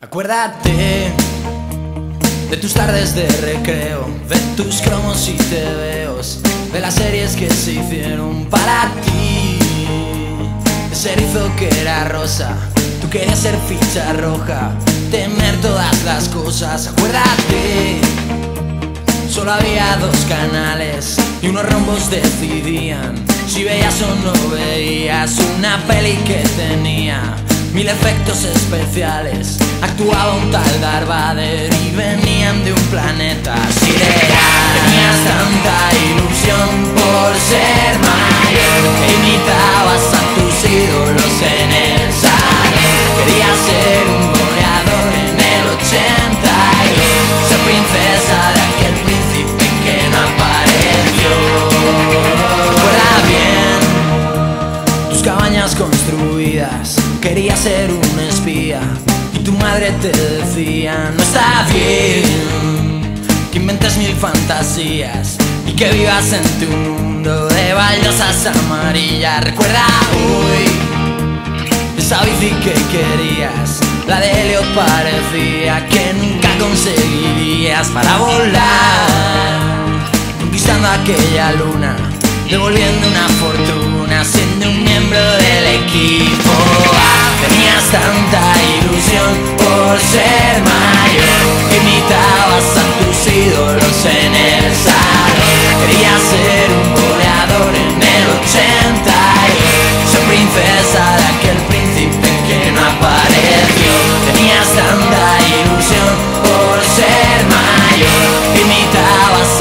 Acuérdate de tus tardes de recreo, de tus cromos y tebeos, de las series que se hicieron para ti. Ese erizo que era rosa, tú querías ser ficha roja, temer todas las cosas. Acuérdate, solo había dos canales y unos rombos decidían si veías o no veías una peli que tenía mil efectos especiales. Actuaba un tal Darth Vader y venían de un planeta sideral. Tenías tanta Querías ser un espía y tu madre te decía no está bien que inventes mil fantasías y que vivas en tu mundo de baldosas amarillas. Recuerda hoy esa bici que querías, la de Helio parecía que nunca conseguirías para volar, conquistando aquella luna, devolviendo una fortuna, siendo un miembro del equipo. ser mayor. Imitabas a tus ídolos en el salón. Quería ser un goleador en el 80 Ser princesa de aquel príncipe que no apareció. Tenías tanta ilusión por ser mayor. Imitabas